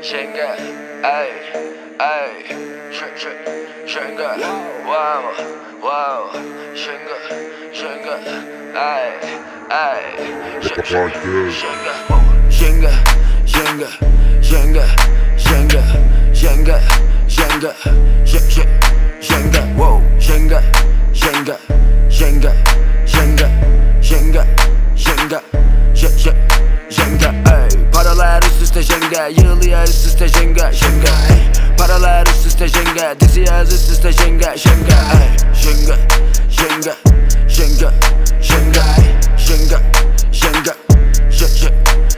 Jenga, ay, ay, sh- sh- Jenga, wow, wow, Jenga, Jenga, ay, ay, sh- sh- Like this. Jenga, whoa. Jenga, Jenga, Jenga, Jenga, Jenga, Jenga, Sh- sh- Jenga, Jenga, yığılıyor üst üste Jenga, Jenga, ay, paralar üst üste Jenga, diziyor üst üste Jenga, Jenga, ay, Jenga, Jenga, Jenga, Jenga, ay, Jenga, Jenga, sh-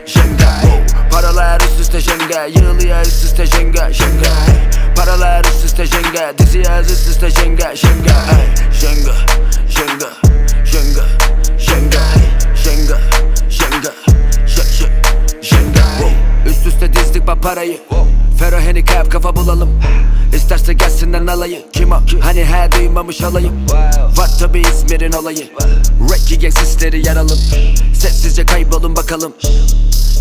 Jenga, ay, paralar üst üste Jenga, yığılıyor üst üste Jenga, Jenga, ay, paralar üst üste Jenga, diziyor üst üste Jenga, Jenga, ay, Jenga, Jenga, parayı. Fero handicap kafa bulalım. İsterse gelsinler alayı Kim o? Hani he duymamış olayım Var tabi İzmir'in olayı. Rap gang sisleri Sessizce kaybolun bakalım.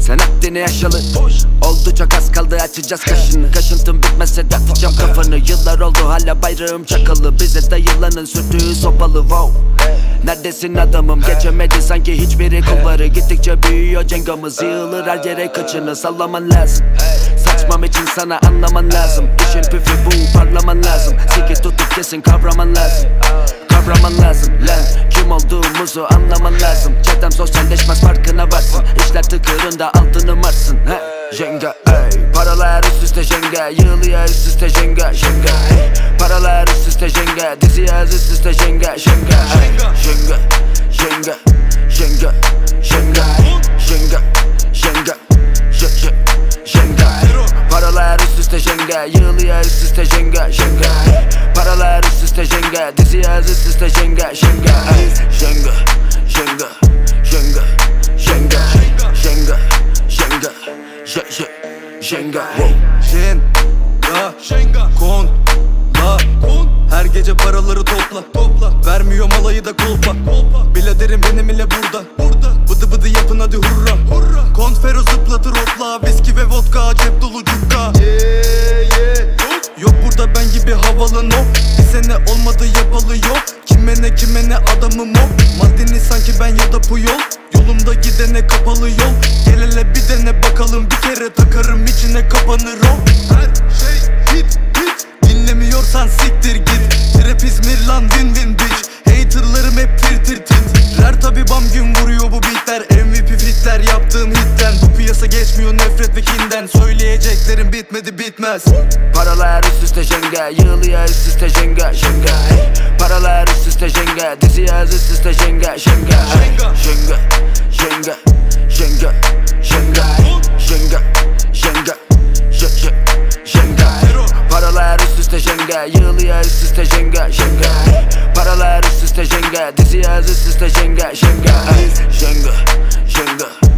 Sen haddini yaşalı. Oldu çok az kaldı açacağız kaşını. Kaşıntım bitmezse atacağım kafanı. Yıllar oldu hala bayrağım çakalı. Bize dayılanın sürtüğü sopalı. Wow. Neredesin adamım? Geçemedi sanki hiçbiri kulları Gittikçe büyüyor cengamız. Yığılır her yere kaçını sallaman lazım Saçmam için sana anlaman lazım. İşin püfü bu parlaman lazım. Siki tutup kesin kavraman lazım. Kavraman lazım lan. Kim olduğumuzu anlaman lazım. Çetem sosyalleşmez farkına varsın. İşler tıkırında altını marsın. He? Jenga ey. Paralar üst üste jenga Yığılıyor üst üste jenga Jenga ey. Paralar üst üste jenga Diziyor üst üste jenga Jenga jenga Yığılıyor üst üste jenga Jenga Paralar üst üste jenga Diziyor üst üste jenga Jenga Jenga Jenga Jenga Jenga Jenga Jenga Jenga. Jenga La Kon. Her gece paraları topla. Topla. Vermiyor malayı da kulpa. Kulpa. Biladerim benim ile burada. Burada. Bıdı bıdı yapın hadi hurra. Hurra. Konfero zıplatır hopla Viski ve vodka cep dolu cukka havalı no. Bir sene olmadı yapalı yok. Kime ne kime ne adamım o Maddeni sanki ben ya da puyol. Yolumda gidene kapalı yol. Gel hele bir dene bakalım bir kere takarım içine kapanır o. Her şey hit hit. Dinlemiyorsan siktir git. Trap İzmir lan win win Söyleyeceklerim bitmedi bitmez Paralar üst üste jenga Yığılıyor üst üste Jenga ey. Paralar üst üste jenga Diziyor üst üste jenga Jenga ey. Jenga Jenga Jenga Jenga ey. Jenga Jenga J- J- Jenga ey. Paralar üst üste jenga Yığılıyor üst üste Jenga ey. Paralar üst üste jenga Diziyor üst üste Jenga ey. Jenga Jenga